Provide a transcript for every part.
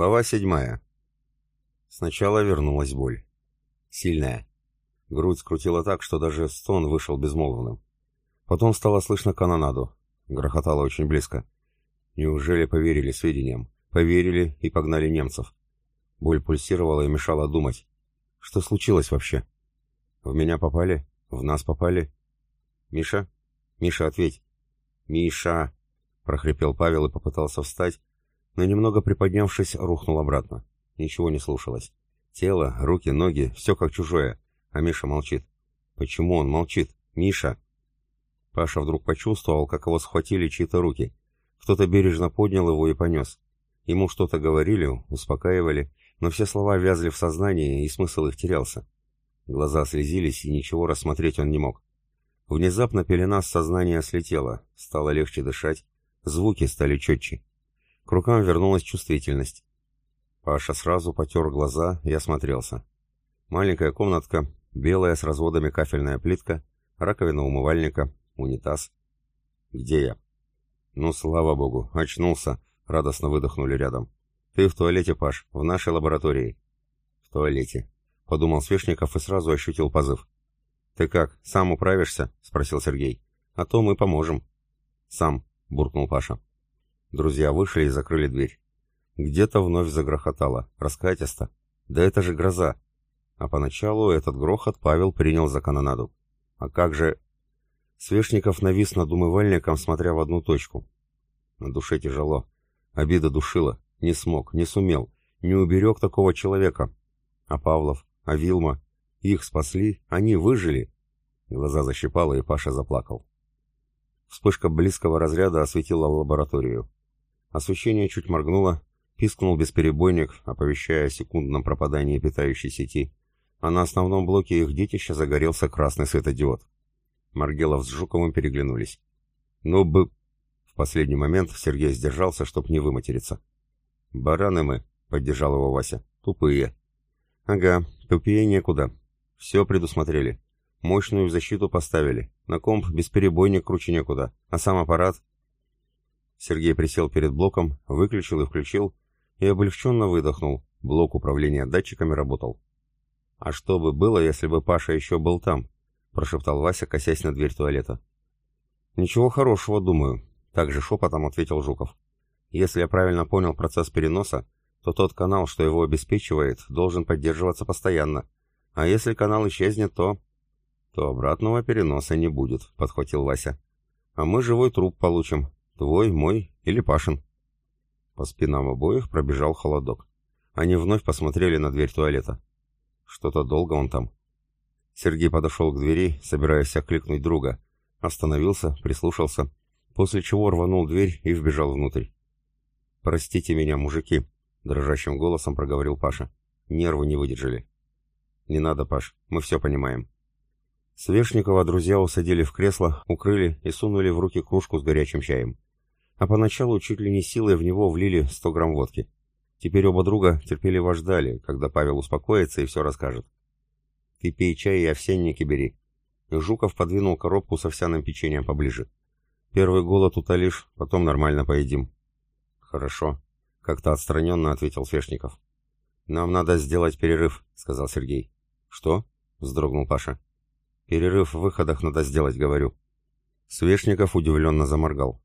Глава седьмая. Сначала вернулась боль. Сильная. Грудь скрутила так, что даже стон вышел безмолвным. Потом стало слышно канонаду. Грохотало очень близко. Неужели поверили сведениям? Поверили и погнали немцев. Боль пульсировала и мешала думать. Что случилось вообще? В меня попали? В нас попали? Миша? Миша, ответь. Миша! прохрипел Павел и попытался встать, но немного приподнявшись, рухнул обратно. Ничего не слушалось. Тело, руки, ноги, все как чужое, а Миша молчит. Почему он молчит? Миша! Паша вдруг почувствовал, как его схватили чьи-то руки. Кто-то бережно поднял его и понес. Ему что-то говорили, успокаивали, но все слова вязли в сознании, и смысл их терялся. Глаза слезились, и ничего рассмотреть он не мог. Внезапно пелена с сознания слетела, стало легче дышать, звуки стали четче. К рукам вернулась чувствительность. Паша сразу потер глаза и осмотрелся. Маленькая комнатка, белая с разводами кафельная плитка, раковина умывальника, унитаз. «Где я?» «Ну, слава богу, очнулся», — радостно выдохнули рядом. «Ты в туалете, Паш, в нашей лаборатории». «В туалете», — подумал Свешников и сразу ощутил позыв. «Ты как, сам управишься?» — спросил Сергей. «А то мы поможем». «Сам», — буркнул Паша. Друзья вышли и закрыли дверь. Где-то вновь загрохотало, раскатисто. Да это же гроза. А поначалу этот грохот Павел принял за канонаду. А как же... Свешников навис над умывальником, смотря в одну точку. На душе тяжело. Обида душила. Не смог, не сумел. Не уберег такого человека. А Павлов, а Вилма... Их спасли, они выжили. Глаза защипало, и Паша заплакал. Вспышка близкого разряда осветила лабораторию. Освещение чуть моргнуло, пискнул бесперебойник, оповещая о секундном пропадании питающей сети, а на основном блоке их детища загорелся красный светодиод. Маргелов с Жуковым переглянулись. «Ну бы...» В последний момент Сергей сдержался, чтоб не выматериться. «Бараны мы», — поддержал его Вася. «Тупые». «Ага, тупее некуда. Все предусмотрели. Мощную защиту поставили. На комп бесперебойник круче некуда. А сам аппарат Сергей присел перед блоком, выключил и включил, и облегченно выдохнул. Блок управления датчиками работал. «А что бы было, если бы Паша еще был там?» — прошептал Вася, косясь на дверь туалета. «Ничего хорошего, думаю», — также шепотом ответил Жуков. «Если я правильно понял процесс переноса, то тот канал, что его обеспечивает, должен поддерживаться постоянно. А если канал исчезнет, то...» «То обратного переноса не будет», — подхватил Вася. «А мы живой труп получим, Твой, мой или Пашин?» По спинам обоих пробежал холодок. Они вновь посмотрели на дверь туалета. Что-то долго он там. Сергей подошел к двери, собираясь окликнуть друга. Остановился, прислушался, после чего рванул дверь и вбежал внутрь. «Простите меня, мужики», — дрожащим голосом проговорил Паша. «Нервы не выдержали». «Не надо, Паш, мы все понимаем». Свешникова друзья усадили в кресло, укрыли и сунули в руки кружку с горячим чаем а поначалу чуть ли не силой в него влили 100 грамм водки. Теперь оба друга терпеливо ждали, когда Павел успокоится и все расскажет. «Ты пей чай и овсянники бери». Жуков подвинул коробку с овсяным печеньем поближе. «Первый голод утолишь, потом нормально поедим». «Хорошо», — как-то отстраненно ответил Фешников. «Нам надо сделать перерыв», — сказал Сергей. «Что?» — вздрогнул Паша. «Перерыв в выходах надо сделать, говорю». Свешников удивленно заморгал.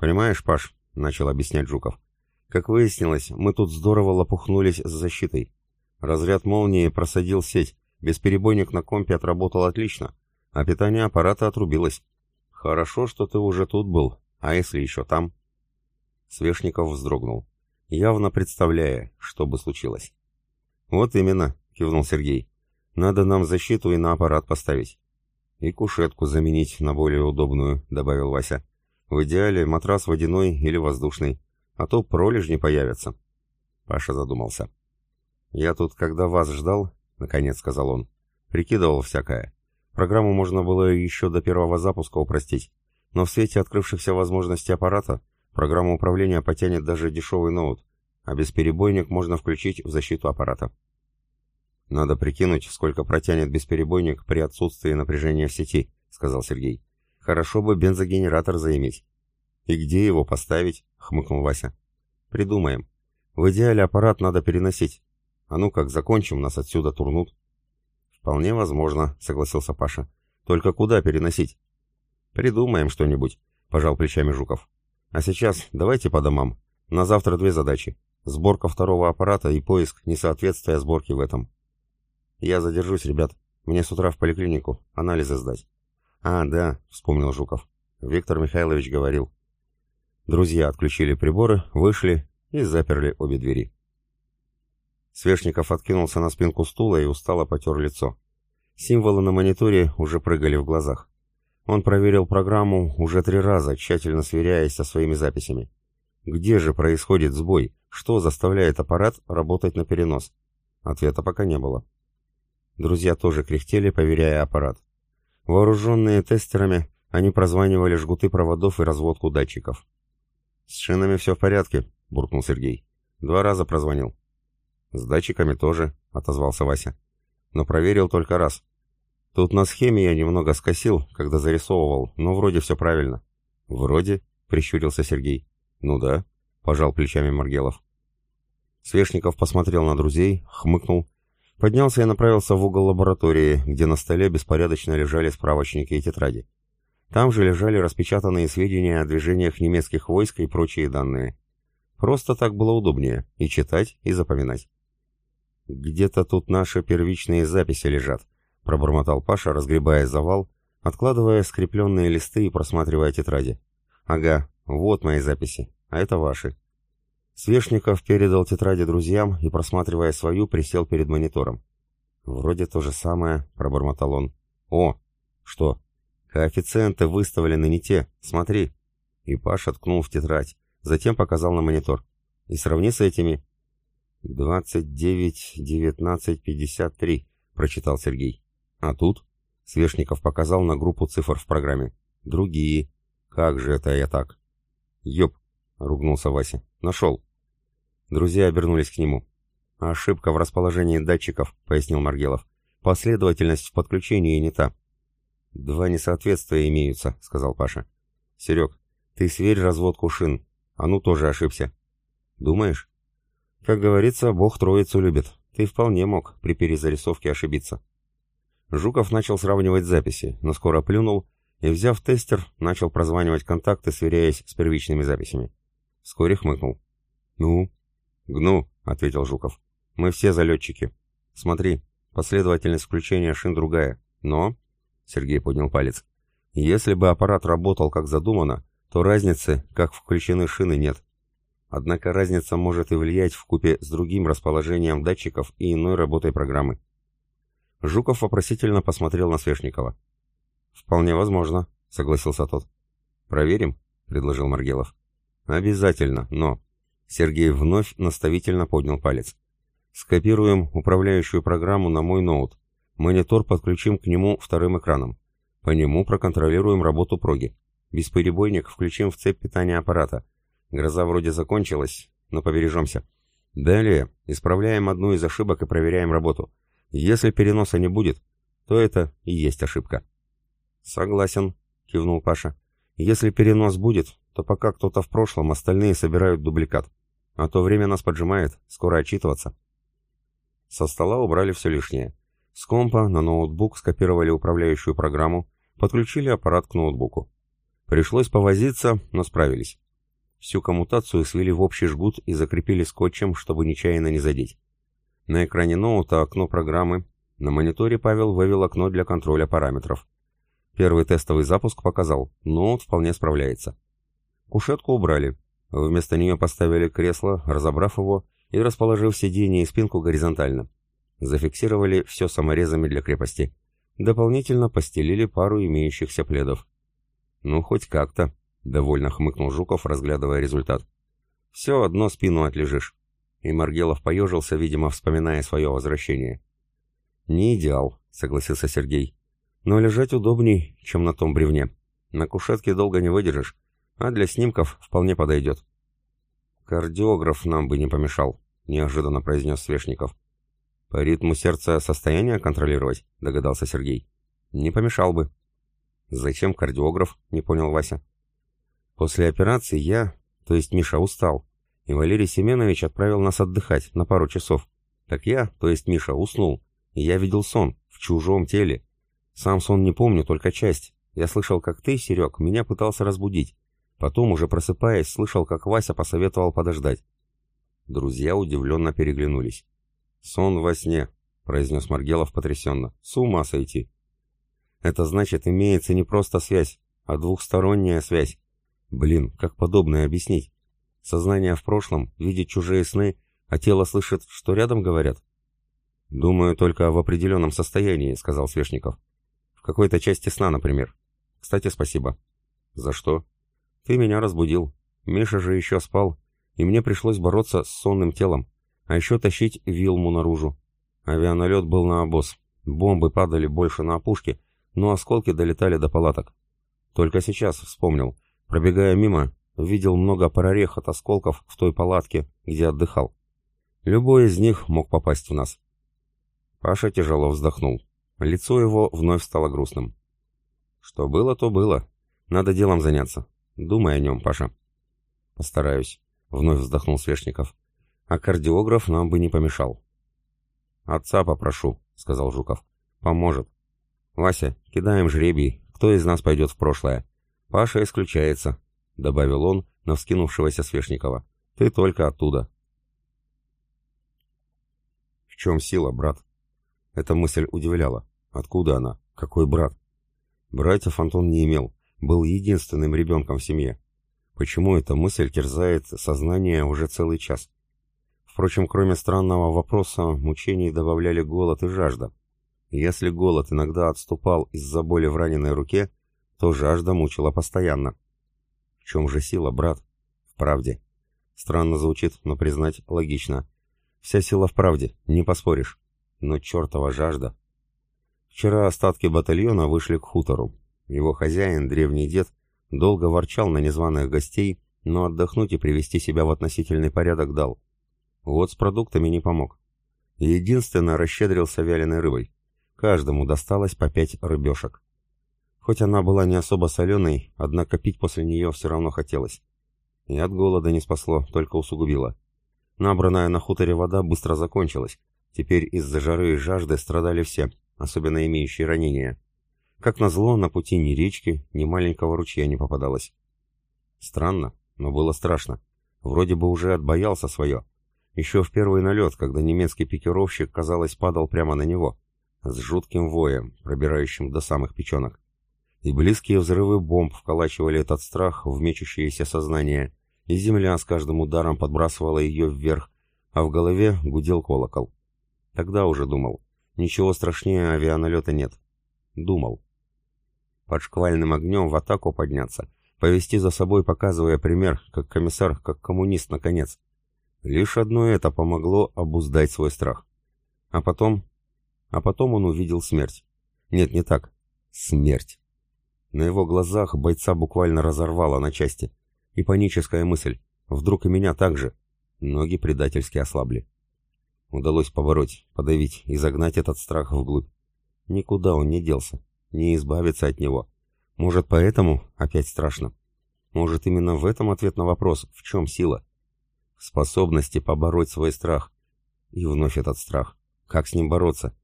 «Понимаешь, Паш», — начал объяснять Жуков, — «как выяснилось, мы тут здорово лопухнулись с защитой. Разряд молнии просадил сеть, бесперебойник на компе отработал отлично, а питание аппарата отрубилось. Хорошо, что ты уже тут был, а если еще там?» Свешников вздрогнул, явно представляя, что бы случилось. «Вот именно», — кивнул Сергей. «Надо нам защиту и на аппарат поставить». «И кушетку заменить на более удобную», — добавил Вася. В идеале матрас водяной или воздушный, а то пролежни появятся. Паша задумался. «Я тут, когда вас ждал, — наконец сказал он, — прикидывал всякое. Программу можно было еще до первого запуска упростить, но в свете открывшихся возможностей аппарата программа управления потянет даже дешевый ноут, а бесперебойник можно включить в защиту аппарата. «Надо прикинуть, сколько протянет бесперебойник при отсутствии напряжения в сети», — сказал Сергей. Хорошо бы бензогенератор заиметь. И где его поставить? хмыкнул Вася. Придумаем. В идеале аппарат надо переносить. А ну как закончим, нас отсюда турнут. Вполне возможно, согласился Паша. Только куда переносить? Придумаем что-нибудь, пожал плечами Жуков. А сейчас давайте по домам. На завтра две задачи. Сборка второго аппарата и поиск несоответствия сборки в этом. Я задержусь, ребят. Мне с утра в поликлинику анализы сдать. А, да, вспомнил Жуков. Виктор Михайлович говорил. Друзья отключили приборы, вышли и заперли обе двери. Свешников откинулся на спинку стула и устало потер лицо. Символы на мониторе уже прыгали в глазах. Он проверил программу уже три раза, тщательно сверяясь со своими записями. Где же происходит сбой? Что заставляет аппарат работать на перенос? Ответа пока не было. Друзья тоже кряхтели, проверяя аппарат. Вооруженные тестерами, они прозванивали жгуты проводов и разводку датчиков. «С шинами все в порядке», — буркнул Сергей. «Два раза прозвонил». «С датчиками тоже», — отозвался Вася. «Но проверил только раз. Тут на схеме я немного скосил, когда зарисовывал, но вроде все правильно». «Вроде?» — прищурился Сергей. «Ну да», — пожал плечами Маргелов. Свешников посмотрел на друзей, хмыкнул, поднялся и направился в угол лаборатории, где на столе беспорядочно лежали справочники и тетради. Там же лежали распечатанные сведения о движениях немецких войск и прочие данные. Просто так было удобнее и читать, и запоминать. «Где-то тут наши первичные записи лежат», — пробормотал Паша, разгребая завал, откладывая скрепленные листы и просматривая тетради. «Ага, вот мои записи, а это ваши». Свешников передал тетради друзьям и, просматривая свою, присел перед монитором. «Вроде то же самое», — пробормотал он. «О! Что?» «Коэффициенты выставлены не те. Смотри». И Паша ткнул в тетрадь, затем показал на монитор. «И сравни с этими». «Двадцать девять, девятнадцать, пятьдесят три», — прочитал Сергей. «А тут?» — Свешников показал на группу цифр в программе. «Другие. Как же это я так?» «Ёп!» — ругнулся Вася. «Нашел». Друзья обернулись к нему. «Ошибка в расположении датчиков», — пояснил Маргелов. «Последовательность в подключении не та». «Два несоответствия имеются», — сказал Паша. «Серег, ты сверь разводку шин. А ну тоже ошибся». «Думаешь?» «Как говорится, Бог троицу любит. Ты вполне мог при перезарисовке ошибиться». Жуков начал сравнивать записи, но скоро плюнул и, взяв тестер, начал прозванивать контакты, сверяясь с первичными записями. Вскоре хмыкнул. «Ну?» «Гну», — ответил Жуков. «Мы все залетчики. Смотри, последовательность включения шин другая. Но...» — Сергей поднял палец. «Если бы аппарат работал как задумано, то разницы, как включены шины, нет. Однако разница может и влиять в купе с другим расположением датчиков и иной работой программы. Жуков вопросительно посмотрел на Свешникова. «Вполне возможно», — согласился тот. «Проверим?» — предложил Маргелов. «Обязательно, но...» Сергей вновь наставительно поднял палец. «Скопируем управляющую программу на мой ноут. Монитор подключим к нему вторым экраном. По нему проконтролируем работу проги. Бесперебойник включим в цепь питания аппарата. Гроза вроде закончилась, но побережемся. Далее исправляем одну из ошибок и проверяем работу. Если переноса не будет, то это и есть ошибка. Согласен, кивнул Паша. Если перенос будет, то пока кто-то в прошлом, остальные собирают дубликат. А то время нас поджимает, скоро отчитываться. Со стола убрали все лишнее. С компа на ноутбук скопировали управляющую программу, подключили аппарат к ноутбуку. Пришлось повозиться, но справились. Всю коммутацию свели в общий жгут и закрепили скотчем, чтобы нечаянно не задеть. На экране ноута окно программы, на мониторе Павел вывел окно для контроля параметров. Первый тестовый запуск показал, ноут вполне справляется. Кушетку убрали. Вместо нее поставили кресло, разобрав его и расположив сиденье и спинку горизонтально. Зафиксировали все саморезами для крепости. Дополнительно постелили пару имеющихся пледов. «Ну, хоть как-то», — довольно хмыкнул Жуков, разглядывая результат. «Все одно спину отлежишь». И Маргелов поежился, видимо, вспоминая свое возвращение. «Не идеал», — согласился Сергей. «Но лежать удобней, чем на том бревне. На кушетке долго не выдержишь, а для снимков вполне подойдет». «Кардиограф нам бы не помешал», — неожиданно произнес Свешников. «По ритму сердца состояние контролировать?» — догадался Сергей. «Не помешал бы». «Зачем кардиограф?» — не понял Вася. После операции я, то есть Миша, устал, и Валерий Семенович отправил нас отдыхать на пару часов. Так я, то есть Миша, уснул, и я видел сон в чужом теле. Сам сон не помню, только часть. Я слышал, как ты, Серег, меня пытался разбудить. Потом, уже просыпаясь, слышал, как Вася посоветовал подождать. Друзья удивленно переглянулись. «Сон во сне», — произнес Маргелов потрясенно. «С ума сойти!» «Это значит, имеется не просто связь, а двухсторонняя связь. Блин, как подобное объяснить? Сознание в прошлом видит чужие сны, а тело слышит, что рядом говорят?» «Думаю, только в определенном состоянии», — сказал Свешников. «В какой-то части сна, например. Кстати, спасибо». «За что?» «Ты меня разбудил. Миша же еще спал, и мне пришлось бороться с сонным телом, а еще тащить Вилму наружу. Авианалет был на обоз. Бомбы падали больше на опушке, но осколки долетали до палаток. Только сейчас вспомнил. Пробегая мимо, видел много прорех от осколков в той палатке, где отдыхал. Любой из них мог попасть в нас. Паша тяжело вздохнул. Лицо его вновь стало грустным. Что было, то было. Надо делом заняться. Думай о нем, Паша. Постараюсь. — вновь вздохнул Свешников. «А кардиограф нам бы не помешал». «Отца попрошу», — сказал Жуков. «Поможет». «Вася, кидаем жребий, кто из нас пойдет в прошлое?» «Паша исключается», — добавил он на вскинувшегося Свешникова. «Ты только оттуда». «В чем сила, брат?» Эта мысль удивляла. Откуда она? Какой брат? Братьев Антон не имел, был единственным ребенком в семье. Почему эта мысль терзает сознание уже целый час? Впрочем, кроме странного вопроса, мучений добавляли голод и жажда. Если голод иногда отступал из-за боли в раненой руке, то жажда мучила постоянно. В чем же сила, брат? В правде. Странно звучит, но признать логично. Вся сила в правде, не поспоришь. Но чертова жажда. Вчера остатки батальона вышли к хутору. Его хозяин, древний дед, Долго ворчал на незваных гостей, но отдохнуть и привести себя в относительный порядок дал. Вот с продуктами не помог. Единственно расщедрился вяленой рыбой. Каждому досталось по пять рыбешек. Хоть она была не особо соленой, однако пить после нее все равно хотелось. И от голода не спасло, только усугубило. Набранная на хуторе вода быстро закончилась. Теперь из-за жары и жажды страдали все, особенно имеющие ранения. Как назло, на пути ни речки, ни маленького ручья не попадалось. Странно, но было страшно. Вроде бы уже отбоялся свое. Еще в первый налет, когда немецкий пикировщик, казалось, падал прямо на него, с жутким воем, пробирающим до самых печенок. И близкие взрывы бомб вколачивали этот страх в мечущееся сознание, и земля с каждым ударом подбрасывала ее вверх, а в голове гудел колокол. Тогда уже думал, ничего страшнее авианалета нет. Думал под шквальным огнем в атаку подняться, повести за собой, показывая пример, как комиссар, как коммунист, наконец. Лишь одно это помогло обуздать свой страх. А потом... А потом он увидел смерть. Нет, не так. Смерть. На его глазах бойца буквально разорвало на части. И паническая мысль. Вдруг и меня так же. Ноги предательски ослабли. Удалось побороть, подавить и загнать этот страх вглубь. Никуда он не делся не избавиться от него. Может, поэтому опять страшно? Может, именно в этом ответ на вопрос, в чем сила? В способности побороть свой страх. И вновь этот страх. Как с ним бороться?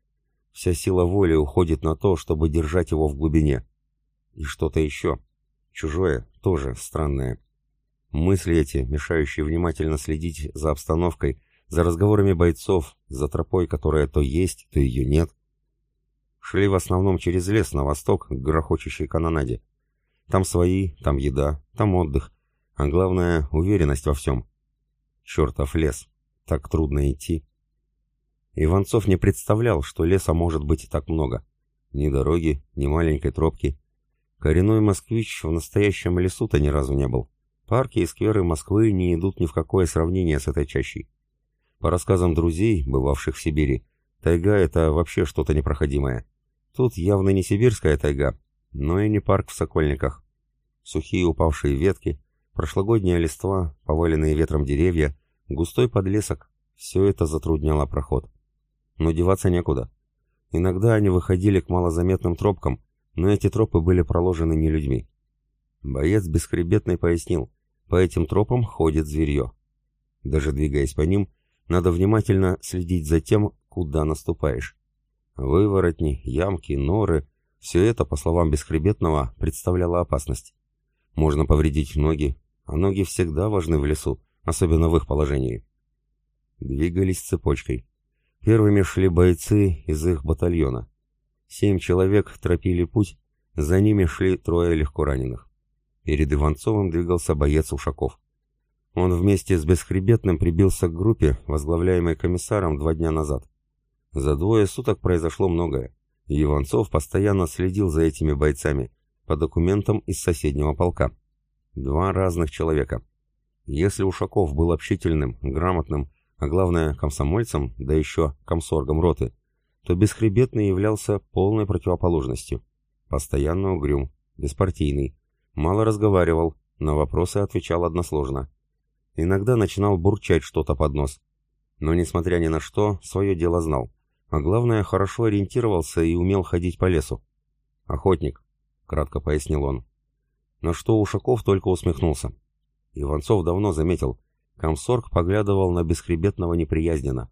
Вся сила воли уходит на то, чтобы держать его в глубине. И что-то еще. Чужое, тоже странное. Мысли эти, мешающие внимательно следить за обстановкой, за разговорами бойцов, за тропой, которая то есть, то ее нет — шли в основном через лес на восток к грохочущей канонаде. Там свои, там еда, там отдых, а главное — уверенность во всем. Чертов лес. Так трудно идти. Иванцов не представлял, что леса может быть так много. Ни дороги, ни маленькой тропки. Коренной москвич в настоящем лесу-то ни разу не был. Парки и скверы Москвы не идут ни в какое сравнение с этой чащей. По рассказам друзей, бывавших в Сибири, тайга — это вообще что-то непроходимое. Тут явно не сибирская тайга, но и не парк в Сокольниках. Сухие упавшие ветки, прошлогодняя листва, поваленные ветром деревья, густой подлесок — все это затрудняло проход. Но деваться некуда. Иногда они выходили к малозаметным тропкам, но эти тропы были проложены не людьми. Боец бесхребетный пояснил, по этим тропам ходит зверье. Даже двигаясь по ним, надо внимательно следить за тем, куда наступаешь. Выворотни, ямки, норы — все это, по словам Бесхребетного, представляло опасность. Можно повредить ноги, а ноги всегда важны в лесу, особенно в их положении. Двигались цепочкой. Первыми шли бойцы из их батальона. Семь человек тропили путь, за ними шли трое легко раненых. Перед Иванцовым двигался боец Ушаков. Он вместе с Бесхребетным прибился к группе, возглавляемой комиссаром два дня назад. За двое суток произошло многое, и Иванцов постоянно следил за этими бойцами, по документам из соседнего полка. Два разных человека. Если Ушаков был общительным, грамотным, а главное комсомольцем, да еще комсоргом роты, то Бесхребетный являлся полной противоположностью. Постоянно угрюм, беспартийный, мало разговаривал, на вопросы отвечал односложно. Иногда начинал бурчать что-то под нос. Но, несмотря ни на что, свое дело знал. А главное, хорошо ориентировался и умел ходить по лесу. «Охотник», — кратко пояснил он. На что Ушаков только усмехнулся. Иванцов давно заметил. Комсорг поглядывал на бесхребетного неприязненно.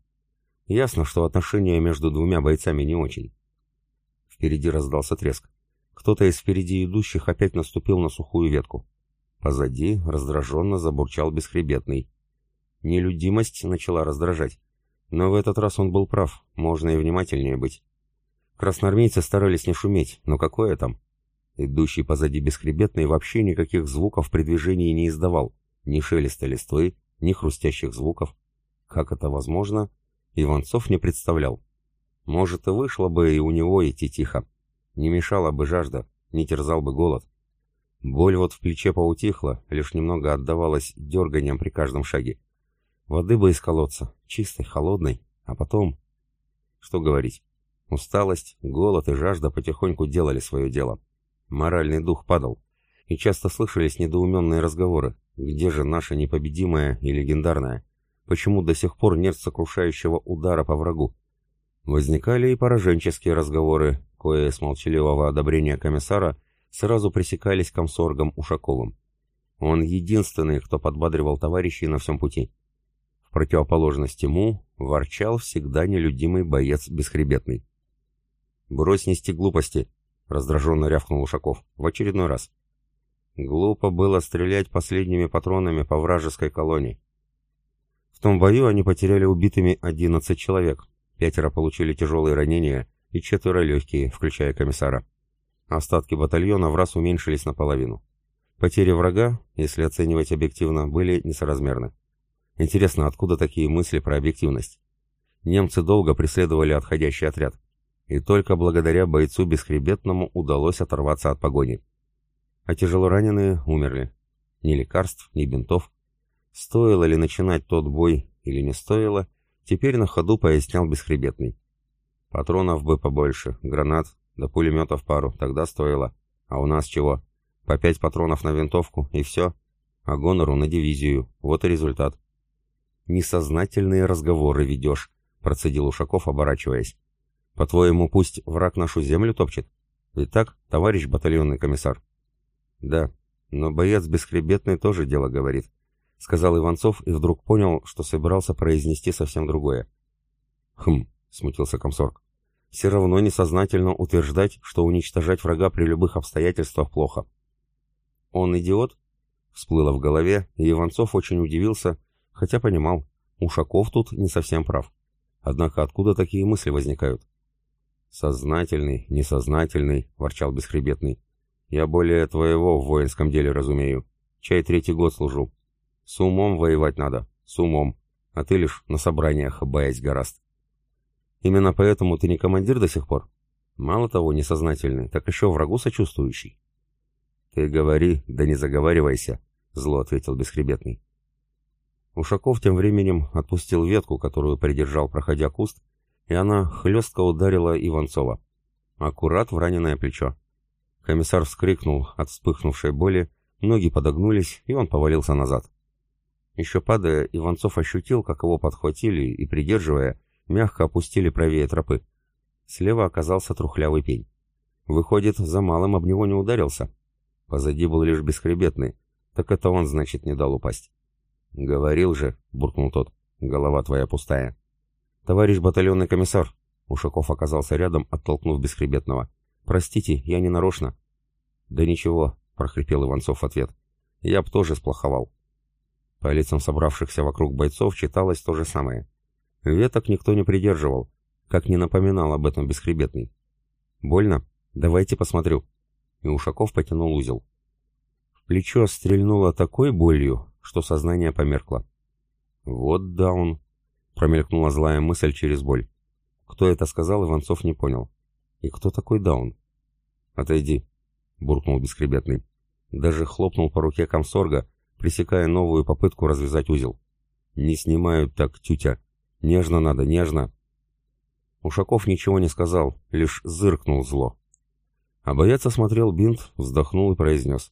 Ясно, что отношения между двумя бойцами не очень. Впереди раздался треск. Кто-то из впереди идущих опять наступил на сухую ветку. Позади раздраженно забурчал бесхребетный. Нелюдимость начала раздражать. Но в этот раз он был прав, можно и внимательнее быть. Красноармейцы старались не шуметь, но какое там? Идущий позади бесхребетный вообще никаких звуков при движении не издавал. Ни шелеста листвы, ни хрустящих звуков. Как это возможно, Иванцов не представлял. Может, и вышло бы и у него идти тихо. Не мешала бы жажда, не терзал бы голод. Боль вот в плече поутихла, лишь немного отдавалась дерганием при каждом шаге. Воды бы из колодца, чистой, холодной, а потом... Что говорить? Усталость, голод и жажда потихоньку делали свое дело. Моральный дух падал, и часто слышались недоуменные разговоры. Где же наша непобедимая и легендарная? Почему до сих пор нет сокрушающего удара по врагу? Возникали и пораженческие разговоры, кое с молчаливого одобрения комиссара сразу пресекались комсоргом Ушаковым. Он единственный, кто подбадривал товарищей на всем пути. Противоположность ему ворчал всегда нелюдимый боец бесхребетный. «Брось нести глупости!» — раздраженно рявкнул Ушаков. «В очередной раз». Глупо было стрелять последними патронами по вражеской колонии. В том бою они потеряли убитыми 11 человек, пятеро получили тяжелые ранения и четверо легкие, включая комиссара. Остатки батальона в раз уменьшились наполовину. Потери врага, если оценивать объективно, были несоразмерны. Интересно, откуда такие мысли про объективность? Немцы долго преследовали отходящий отряд, и только благодаря бойцу Бесхребетному удалось оторваться от погони. А тяжело раненые умерли. Ни лекарств, ни бинтов. Стоило ли начинать тот бой или не стоило, теперь на ходу пояснял Бесхребетный. Патронов бы побольше, гранат, да пулеметов пару, тогда стоило. А у нас чего? По пять патронов на винтовку, и все. А гонору на дивизию. Вот и результат. «Несознательные разговоры ведешь», — процедил Ушаков, оборачиваясь. «По-твоему, пусть враг нашу землю топчет? Ведь так, товарищ батальонный комиссар?» «Да, но боец бесхребетный тоже дело говорит», — сказал Иванцов и вдруг понял, что собирался произнести совсем другое. «Хм», — смутился комсорг все равно несознательно утверждать, что уничтожать врага при любых обстоятельствах плохо. «Он идиот?» Всплыло в голове, и Иванцов очень удивился, хотя понимал, Ушаков тут не совсем прав. Однако откуда такие мысли возникают? «Сознательный, несознательный», — ворчал Бесхребетный. «Я более твоего в воинском деле разумею. Чай третий год служу. С умом воевать надо, с умом, а ты лишь на собраниях боясь гораст». Именно поэтому ты не командир до сих пор? Мало того, несознательный, так еще врагу сочувствующий. Ты говори, да не заговаривайся, зло ответил Бесхребетный. Ушаков тем временем отпустил ветку, которую придержал, проходя куст, и она хлестко ударила Иванцова. Аккурат в раненое плечо. Комиссар вскрикнул от вспыхнувшей боли, ноги подогнулись, и он повалился назад. Еще падая, Иванцов ощутил, как его подхватили и, придерживая, мягко опустили правее тропы. Слева оказался трухлявый пень. Выходит, за малым об него не ударился. Позади был лишь бесхребетный, так это он, значит, не дал упасть. «Говорил же», — буркнул тот, — «голова твоя пустая». «Товарищ батальонный комиссар», — Ушаков оказался рядом, оттолкнув бесхребетного. «Простите, я не нарочно». «Да ничего», — прохрипел Иванцов в ответ. «Я б тоже сплоховал». По лицам собравшихся вокруг бойцов читалось то же самое. Веток никто не придерживал, как не напоминал об этом бесхребетный. «Больно? Давайте посмотрю». И Ушаков потянул узел. В плечо стрельнуло такой болью, что сознание померкло. «Вот даун!» — промелькнула злая мысль через боль. Кто это сказал, Иванцов не понял. «И кто такой даун?» «Отойди», — буркнул бесхребетный. Даже хлопнул по руке комсорга, пресекая новую попытку развязать узел. «Не снимают так, тютя. Нежно надо, нежно». Ушаков ничего не сказал, лишь зыркнул зло. А боец осмотрел бинт, вздохнул и произнес.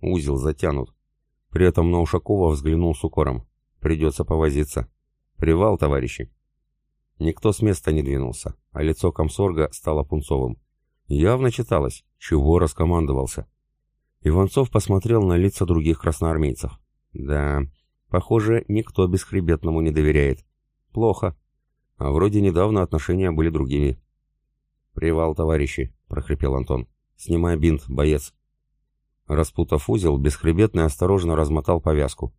«Узел затянут». При этом на Ушакова взглянул с укором. «Придется повозиться. Привал, товарищи». Никто с места не двинулся, а лицо комсорга стало пунцовым. Явно читалось, чего раскомандовался. Иванцов посмотрел на лица других красноармейцев. Да, похоже, никто бесхребетному не доверяет. Плохо. А вроде недавно отношения были другими. «Привал, товарищи», — прохрипел Антон. «Снимай бинт, боец». Распутав узел, бесхребетный осторожно размотал повязку.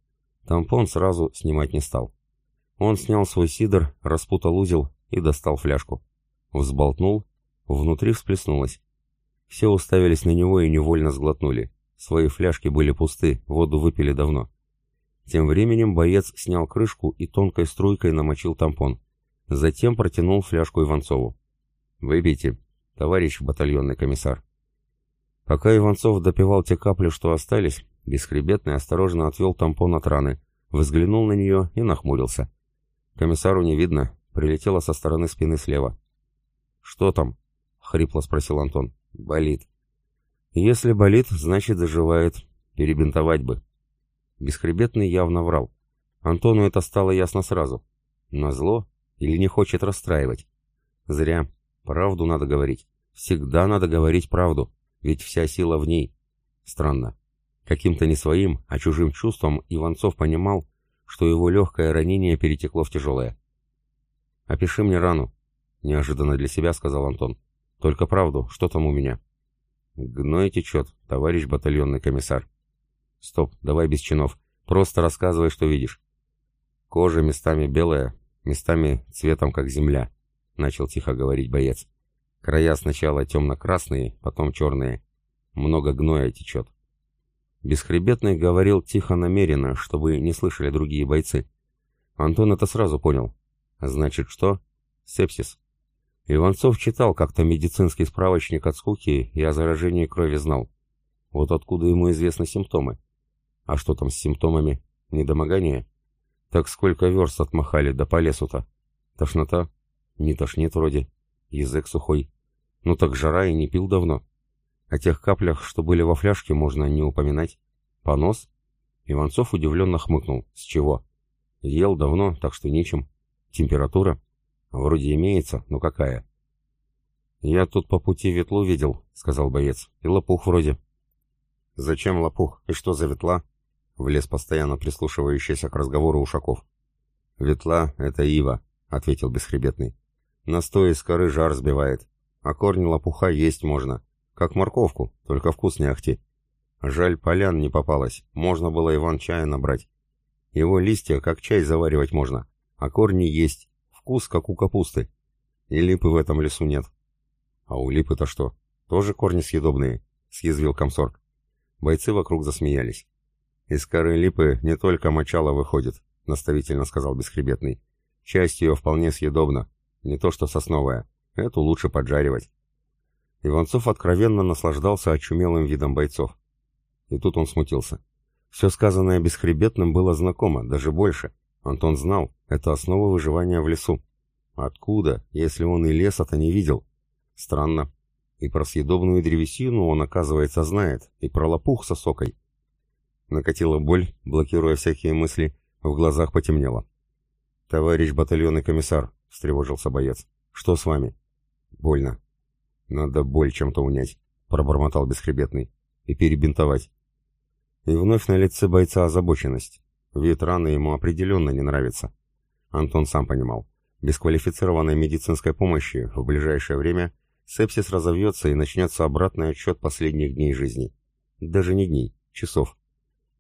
Тампон сразу снимать не стал. Он снял свой сидр, распутал узел и достал фляжку. Взболтнул, внутри всплеснулось. Все уставились на него и невольно сглотнули. Свои фляжки были пусты, воду выпили давно. Тем временем боец снял крышку и тонкой струйкой намочил тампон. Затем протянул фляжку Иванцову. «Выпейте, товарищ батальонный комиссар». Пока Иванцов допивал те капли, что остались, Бесхребетный осторожно отвел тампон от раны, взглянул на нее и нахмурился. Комиссару не видно, прилетело со стороны спины слева. «Что там?» — хрипло спросил Антон. «Болит». «Если болит, значит заживает. Перебинтовать бы». Бесхребетный явно врал. Антону это стало ясно сразу. Назло или не хочет расстраивать? Зря. Правду надо говорить. Всегда надо говорить правду, ведь вся сила в ней. Странно. Каким-то не своим, а чужим чувством Иванцов понимал, что его легкое ранение перетекло в тяжелое. «Опиши мне рану», — неожиданно для себя сказал Антон. «Только правду, что там у меня?» «Гной течет, товарищ батальонный комиссар». «Стоп, давай без чинов. Просто рассказывай, что видишь». «Кожа местами белая, местами цветом, как земля», — начал тихо говорить боец. «Края сначала темно-красные, потом черные. Много гноя течет. Бесхребетный говорил тихо намеренно, чтобы не слышали другие бойцы. Антон это сразу понял. Значит, что? Сепсис. Иванцов читал как-то медицинский справочник от скуки и о заражении крови знал. Вот откуда ему известны симптомы. А что там с симптомами? Недомогание? Так сколько верст отмахали, да по лесу-то? Тошнота? Не тошнит вроде. Язык сухой. Ну так жара и не пил давно. О тех каплях, что были во фляжке, можно не упоминать. Понос? Иванцов удивленно хмыкнул. С чего? Ел давно, так что нечем. Температура? Вроде имеется, но какая? Я тут по пути ветлу видел, сказал боец. И лопух вроде. Зачем лопух? И что за ветла? Влез постоянно прислушивающийся к разговору Ушаков. «Ветла — это ива», — ответил бесхребетный. «Настой из коры жар сбивает, а корни лопуха есть можно. Как морковку, только вкус не ахти. Жаль, полян не попалось, можно было Иван чая набрать. Его листья как чай заваривать можно, а корни есть, вкус как у капусты. И липы в этом лесу нет. А у липы-то что? Тоже корни съедобные? Съязвил комсорг. Бойцы вокруг засмеялись. Из коры липы не только мочало выходит, наставительно сказал Бесхребетный. Часть ее вполне съедобна, не то что сосновая. Эту лучше поджаривать. Иванцов откровенно наслаждался очумелым видом бойцов. И тут он смутился. Все сказанное бесхребетным было знакомо, даже больше. Антон знал, это основа выживания в лесу. Откуда, если он и леса-то не видел? Странно. И про съедобную древесину он, оказывается, знает, и про лопух со сокой. Накатила боль, блокируя всякие мысли, в глазах потемнело. «Товарищ батальонный комиссар», — встревожился боец, — «что с вами?» «Больно», «Надо боль чем-то унять», — пробормотал бесхребетный. «И перебинтовать». И вновь на лице бойца озабоченность. Вид раны ему определенно не нравится. Антон сам понимал. Без квалифицированной медицинской помощи в ближайшее время сепсис разовьется и начнется обратный отсчет последних дней жизни. Даже не дней, часов.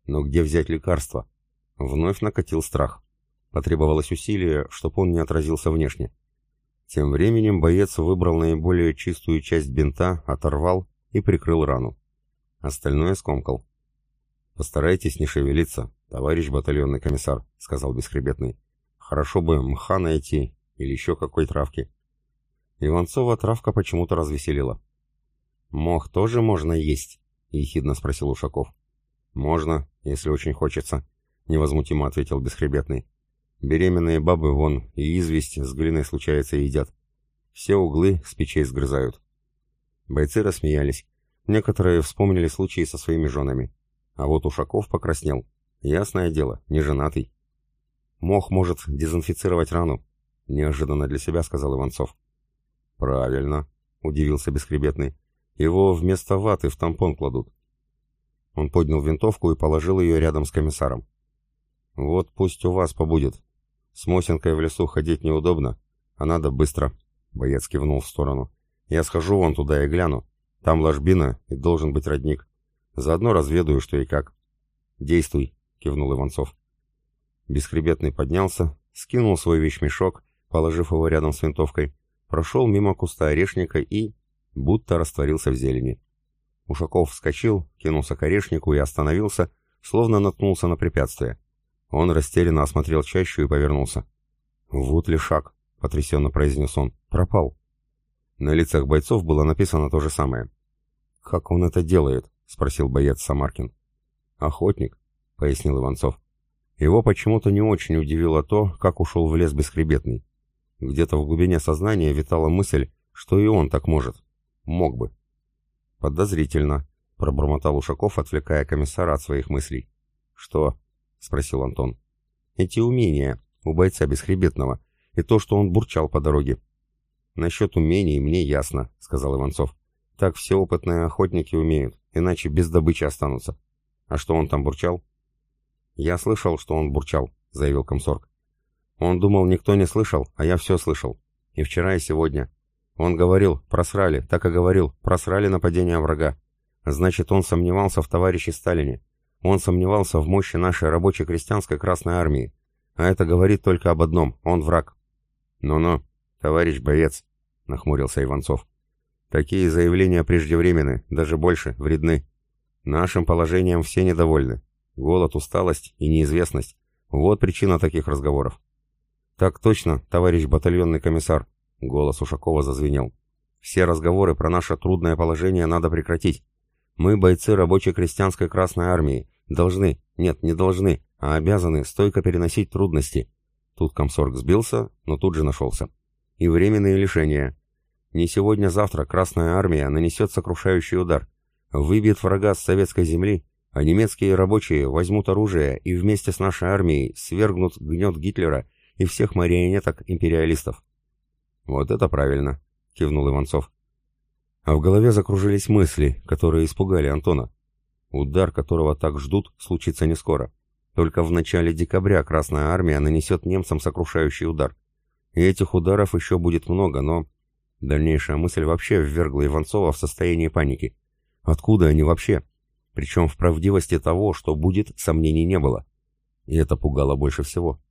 Но где взять лекарства? Вновь накатил страх. Потребовалось усилие, чтобы он не отразился внешне. Тем временем боец выбрал наиболее чистую часть бинта, оторвал и прикрыл рану. Остальное скомкал. «Постарайтесь не шевелиться, товарищ батальонный комиссар», — сказал бесхребетный. «Хорошо бы мха найти или еще какой травки». Иванцова травка почему-то развеселила. «Мох тоже можно есть?» — ехидно спросил Ушаков. «Можно, если очень хочется», — невозмутимо ответил бесхребетный. «Беременные бабы вон и известь с глиной случается едят. Все углы с печей сгрызают». Бойцы рассмеялись. Некоторые вспомнили случаи со своими женами. А вот Ушаков покраснел. Ясное дело, не женатый. Мох может дезинфицировать рану, неожиданно для себя сказал Иванцов. Правильно, удивился Бесхребетный. Его вместо ваты в тампон кладут. Он поднял винтовку и положил ее рядом с комиссаром. «Вот пусть у вас побудет. С Мосинкой в лесу ходить неудобно, а надо быстро», — боец кивнул в сторону. «Я схожу вон туда и гляну. Там ложбина и должен быть родник. Заодно разведаю, что и как. «Действуй», — кивнул Иванцов. Бесхребетный поднялся, скинул свой вещмешок, положив его рядом с винтовкой, прошел мимо куста орешника и... будто растворился в зелени. Ушаков вскочил, кинулся к орешнику и остановился, словно наткнулся на препятствие. Он растерянно осмотрел чащу и повернулся. «Вот ли шаг», — потрясенно произнес он, — «пропал». На лицах бойцов было написано то же самое. «Как он это делает?» — спросил боец Самаркин. «Охотник», — пояснил Иванцов. Его почему-то не очень удивило то, как ушел в лес бесхребетный. Где-то в глубине сознания витала мысль, что и он так может. Мог бы. «Подозрительно», — пробормотал Ушаков, отвлекая комиссара от своих мыслей. «Что?» — спросил Антон. «Эти умения у бойца бесхребетного и то, что он бурчал по дороге». «Насчет умений мне ясно», — сказал Иванцов. «Так все опытные охотники умеют иначе без добычи останутся. А что он там бурчал? Я слышал, что он бурчал, заявил комсорг. Он думал, никто не слышал, а я все слышал. И вчера, и сегодня. Он говорил, просрали, так и говорил, просрали нападение врага. Значит, он сомневался в товарище Сталине. Он сомневался в мощи нашей рабоче-крестьянской Красной Армии. А это говорит только об одном — он враг. «Ну-ну, товарищ боец», — нахмурился Иванцов. Такие заявления преждевременны, даже больше, вредны. Нашим положением все недовольны. Голод, усталость и неизвестность. Вот причина таких разговоров. Так точно, товарищ батальонный комиссар. Голос Ушакова зазвенел. Все разговоры про наше трудное положение надо прекратить. Мы, бойцы рабочей крестьянской Красной Армии, должны, нет, не должны, а обязаны стойко переносить трудности. Тут комсорг сбился, но тут же нашелся. И временные лишения. Не сегодня-завтра Красная Армия нанесет сокрушающий удар, выбьет врага с советской земли, а немецкие рабочие возьмут оружие и вместе с нашей армией свергнут гнет Гитлера и всех марионеток империалистов. «Вот это правильно», — кивнул Иванцов. А в голове закружились мысли, которые испугали Антона. Удар, которого так ждут, случится не скоро. Только в начале декабря Красная Армия нанесет немцам сокрушающий удар. И этих ударов еще будет много, но... Дальнейшая мысль вообще ввергла Иванцова в состояние паники. Откуда они вообще? Причем в правдивости того, что будет, сомнений не было. И это пугало больше всего.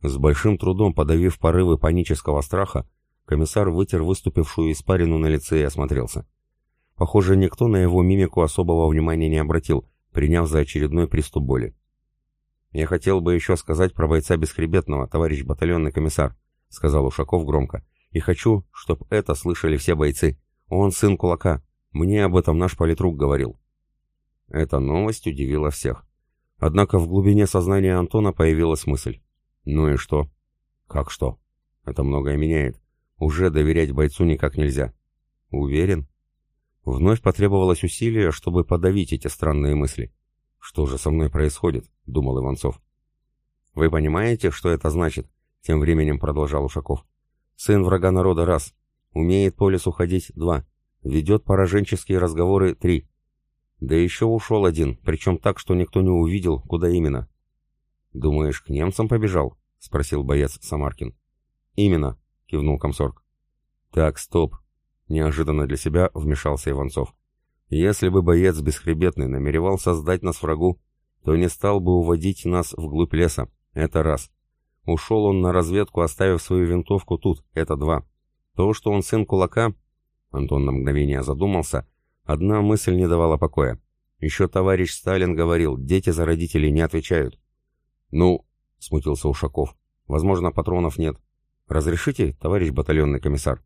С большим трудом подавив порывы панического страха, комиссар вытер выступившую испарину на лице и осмотрелся. Похоже, никто на его мимику особого внимания не обратил, приняв за очередной приступ боли. «Я хотел бы еще сказать про бойца Бесхребетного, товарищ батальонный комиссар», — сказал Ушаков громко. И хочу, чтобы это слышали все бойцы. Он сын кулака. Мне об этом наш политрук говорил. Эта новость удивила всех. Однако в глубине сознания Антона появилась мысль. Ну и что? Как что? Это многое меняет. Уже доверять бойцу никак нельзя. Уверен? Вновь потребовалось усилие, чтобы подавить эти странные мысли. Что же со мной происходит? Думал Иванцов. Вы понимаете, что это значит? Тем временем продолжал Ушаков. Сын врага народа — раз. Умеет по лесу ходить — два. Ведет пораженческие разговоры — три. Да еще ушел один, причем так, что никто не увидел, куда именно. «Думаешь, к немцам побежал?» — спросил боец Самаркин. «Именно», — кивнул комсорг. «Так, стоп», — неожиданно для себя вмешался Иванцов. «Если бы боец бесхребетный намеревался сдать нас врагу, то не стал бы уводить нас вглубь леса. Это раз. Ушел он на разведку, оставив свою винтовку тут. Это два. То, что он сын кулака...» Антон на мгновение задумался. Одна мысль не давала покоя. Еще товарищ Сталин говорил, дети за родителей не отвечают. «Ну», — смутился Ушаков, — «возможно, патронов нет. Разрешите, товарищ батальонный комиссар?»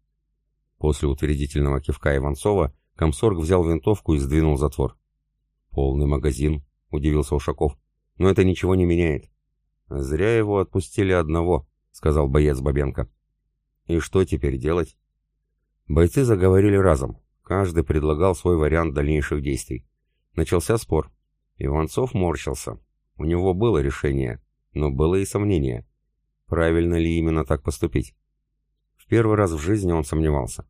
После утвердительного кивка Иванцова комсорг взял винтовку и сдвинул затвор. «Полный магазин», — удивился Ушаков. «Но это ничего не меняет». «Зря его отпустили одного», — сказал боец Бабенко. «И что теперь делать?» Бойцы заговорили разом. Каждый предлагал свой вариант дальнейших действий. Начался спор. Иванцов морщился. У него было решение, но было и сомнение. Правильно ли именно так поступить? Первый раз в жизни он сомневался.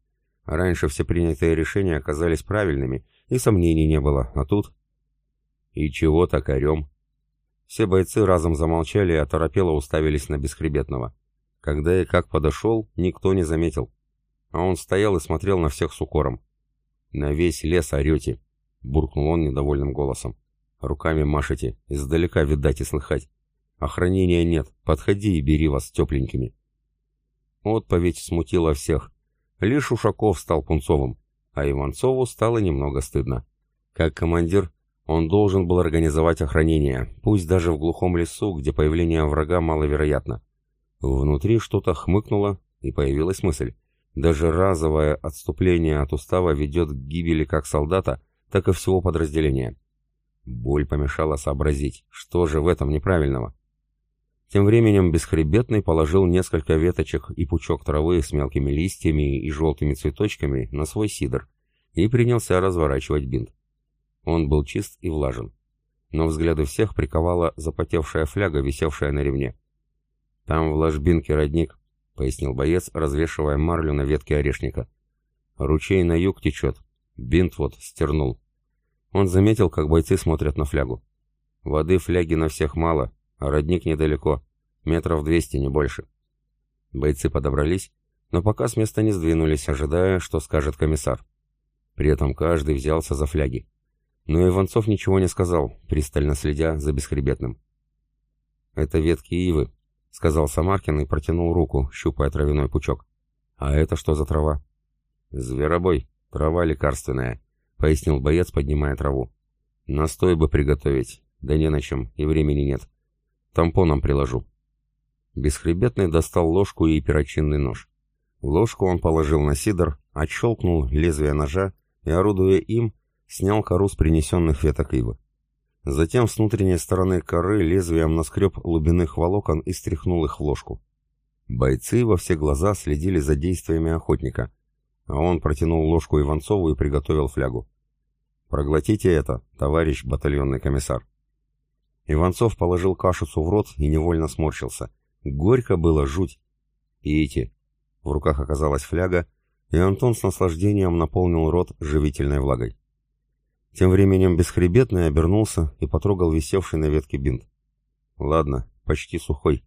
Раньше все принятые решения оказались правильными, и сомнений не было, а тут... И чего так орем? Все бойцы разом замолчали и оторопело уставились на Бесхребетного. Когда и как подошел, никто не заметил. А он стоял и смотрел на всех с укором. «На весь лес орете!» — буркнул он недовольным голосом. «Руками машете, издалека видать и слыхать. Охранения нет, подходи и бери вас тепленькими». Отповедь смутила всех. Лишь Ушаков стал пунцовым, а Иванцову стало немного стыдно. Как командир, он должен был организовать охранение, пусть даже в глухом лесу, где появление врага маловероятно. Внутри что-то хмыкнуло, и появилась мысль. Даже разовое отступление от устава ведет к гибели как солдата, так и всего подразделения. Боль помешала сообразить, что же в этом неправильного. Тем временем Бесхребетный положил несколько веточек и пучок травы с мелкими листьями и желтыми цветочками на свой сидр и принялся разворачивать бинт. Он был чист и влажен. Но взгляды всех приковала запотевшая фляга, висевшая на ремне. «Там в ложбинке родник», — пояснил боец, развешивая марлю на ветке орешника. «Ручей на юг течет, Бинт вот стернул. Он заметил, как бойцы смотрят на флягу. Воды фляги на всех мало, родник недалеко, метров двести, не больше. Бойцы подобрались, но пока с места не сдвинулись, ожидая, что скажет комиссар. При этом каждый взялся за фляги. Но Иванцов ничего не сказал, пристально следя за бесхребетным. «Это ветки ивы», — сказал Самаркин и протянул руку, щупая травяной пучок. «А это что за трава?» «Зверобой», «Трава лекарственная», — пояснил боец, поднимая траву. «Настой бы приготовить, да не на чем, и времени нет. Тампоном приложу». Бесхребетный достал ложку и перочинный нож. Ложку он положил на сидор, отщелкнул лезвие ножа и, орудуя им, снял кору с принесенных веток ивы. Затем с внутренней стороны коры лезвием наскреб глубинных волокон и стряхнул их в ложку. Бойцы во все глаза следили за действиями охотника, а он протянул ложку Иванцову и приготовил флягу. «Проглотите это, товарищ батальонный комиссар». Иванцов положил кашицу в рот и невольно сморщился. Горько было жуть. «Пейте». В руках оказалась фляга, и Антон с наслаждением наполнил рот живительной влагой. Тем временем Бесхребетный обернулся и потрогал висевший на ветке бинт. Ладно, почти сухой.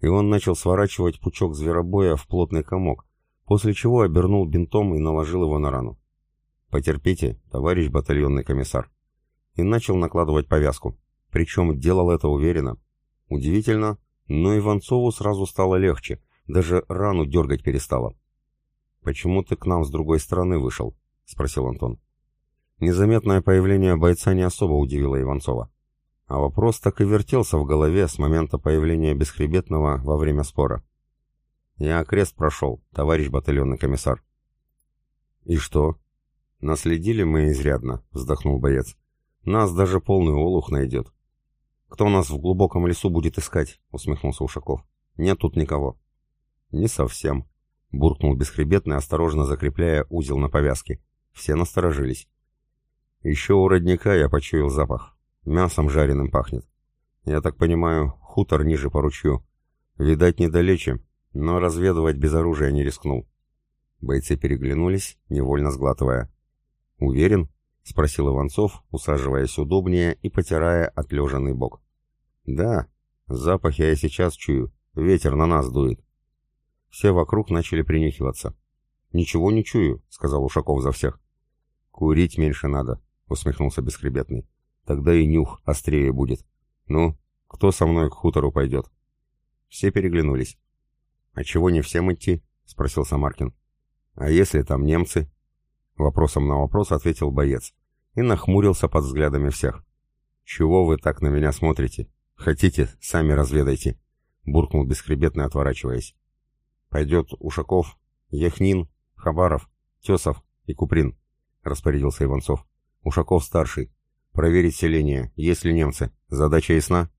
И он начал сворачивать пучок зверобоя в плотный комок, после чего обернул бинтом и наложил его на рану. «Потерпите, товарищ батальонный комиссар». И начал накладывать повязку. Причем делал это уверенно. Удивительно, но Иванцову сразу стало легче, даже рану дергать перестало. «Почему ты к нам с другой стороны вышел?» — спросил Антон. Незаметное появление бойца не особо удивило Иванцова. А вопрос так и вертелся в голове с момента появления Бесхребетного во время спора. Я крест прошел, товарищ батальонный комиссар. И что? Наследили мы изрядно, вздохнул боец. Нас даже полный олух найдет. Кто нас в глубоком лесу будет искать? Усмехнулся Ушаков. Нет тут никого. Не совсем, буркнул бесхребетный, осторожно закрепляя узел на повязке. Все насторожились. Еще у родника я почуял запах. Мясом жареным пахнет. Я так понимаю, хутор ниже по ручью. Видать, недалече, но разведывать без оружия не рискнул. Бойцы переглянулись, невольно сглатывая. «Уверен?» — спросил Иванцов, усаживаясь удобнее и потирая отлежанный бок. «Да», — Запах я сейчас чую. Ветер на нас дует. Все вокруг начали принюхиваться. «Ничего не чую», — сказал Ушаков за всех. «Курить меньше надо», — усмехнулся Бескребетный. «Тогда и нюх острее будет. Ну, кто со мной к хутору пойдет?» Все переглянулись. «А чего не всем идти?» — спросил Самаркин. «А если там немцы?» Вопросом на вопрос ответил боец и нахмурился под взглядами всех. «Чего вы так на меня смотрите? Хотите, сами разведайте», — буркнул Бескребетный, отворачиваясь. «Пойдет Ушаков, Яхнин, Хабаров, Тесов и Куприн», — распорядился Иванцов. «Ушаков старший. Проверить селение, есть ли немцы. Задача ясна?»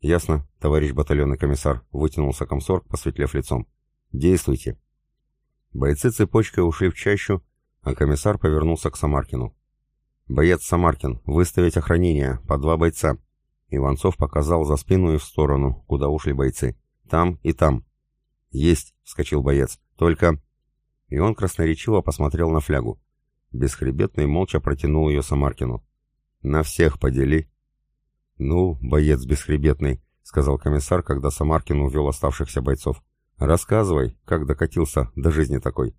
«Ясно, товарищ батальонный комиссар», — вытянулся комсорг, посветлев лицом. «Действуйте». Бойцы цепочкой ушли в чащу, а комиссар повернулся к Самаркину. «Боец Самаркин, выставить охранение, по два бойца». Иванцов показал за спину и в сторону, куда ушли бойцы. «Там и там». «Есть», — вскочил боец. «Только...» И он красноречиво посмотрел на флягу. Бесхребетный молча протянул ее Самаркину. «На всех подели». «Ну, боец бесхребетный», — сказал комиссар, когда Самаркин увел оставшихся бойцов. «Рассказывай, как докатился до жизни такой».